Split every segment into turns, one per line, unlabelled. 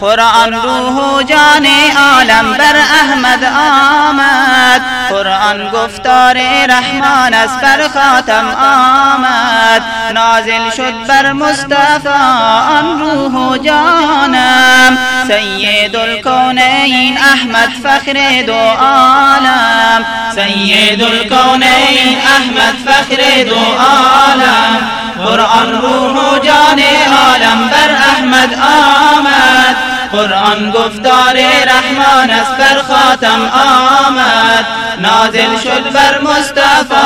قرآن روح جان عالم بر احمد آمد. قرآن گفتار رحمان است بر خاتم آمد. نازل شد بر مصطفی آن روح جانم. سید الکونین احمد فخر دو عالم. سید الکونین احمد فخر دو عالم. قرآن روح جان عالم بر احمد آمد. قرآن گفتار رحمان است بر خاتم آمد. نازل شد بر مصطفی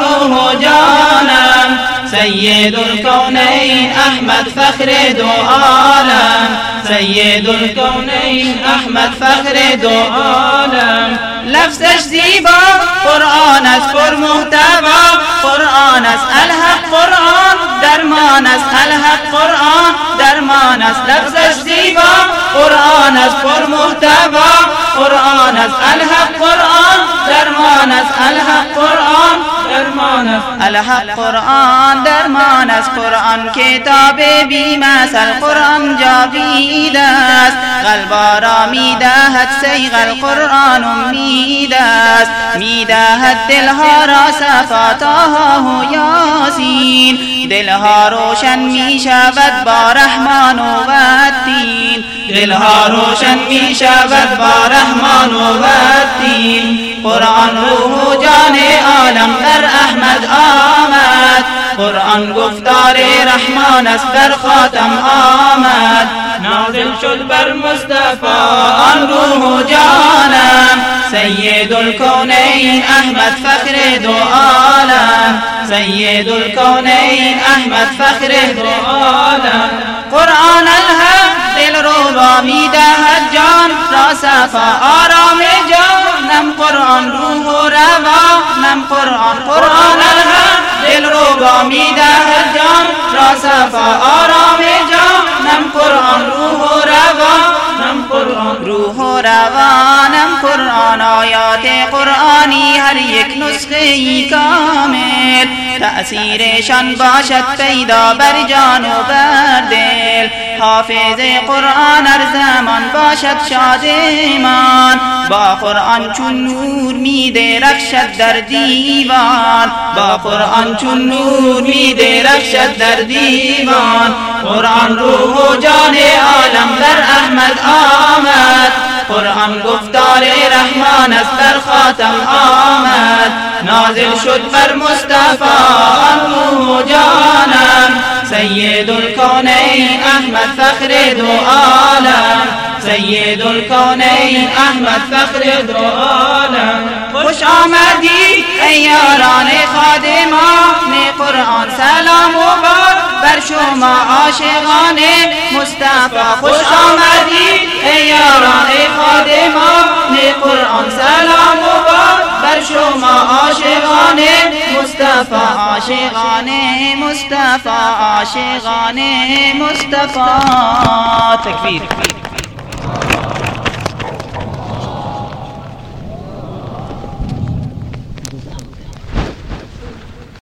روح و جانم. سید الكونین احمد فخر دو عالم. سید الكونین احمد فخر دو عالم. لفظش زیبا قرآن است پر محتوا قرآن است الحق درمان است الحق قرآن درمان است لفظش زیبا قرآن است پر محتوا قرآن است الحق قرآن درمان است الحق قرآن درمان است الحق قرآن درمان است قرآن. کتاب بی مثل قرآن جاوید قلبا را می‌دهد سیغ قرآن امید است می‌دهد دلها را صفاتها و یاسین. دلها روشن می شود با رحمان و دین دلها روشن می شود با رحمان و دین قرآن روح جان عالم در احمد آمد. قرآن گفتار رحمان است بر خاتم آمد. نازل شد بر مصطفی آن روح جانم. سید الكونین احمد فخر دو عالم. سید الكونین احمد فخر دو عالم. قرآن الحق دل رو با می‌دهد جان. را صفا آرام جانم قرآن روح و روانم قرآن قرآن الحق دل رو با می‌دهد جان. را صفا آرام قرآن روح و روانم قرآن روح آیات قرآنی هر یک نسخه کامل. تأثیرشان باشد پیدا بر جان و بر دل. حافظ قرآن هر زمان باشد شادمان. با قرآن چون نور می درخشد در دیوان. با قرآن چون نور می درخشد در دیوان. قرآن روح و جان عالم بر احمد آمد. قرآن گفتار رحمان است بر خاتم آمد. نازل شد بر مصطفی روح جانم. سید الکونین احمد فخر دو عالم. سید الکونین احمد فخر دو خوش آمدی ای یاران خادمان قرآن سلام و بار بر شما عاشقان مصطفی. خوش آمدی ای یاران خادمان قرآن سلام و بار بر شما عاشقان مصطفی. عاشقان مصطفی عاشقان مصطفی. تکبیر.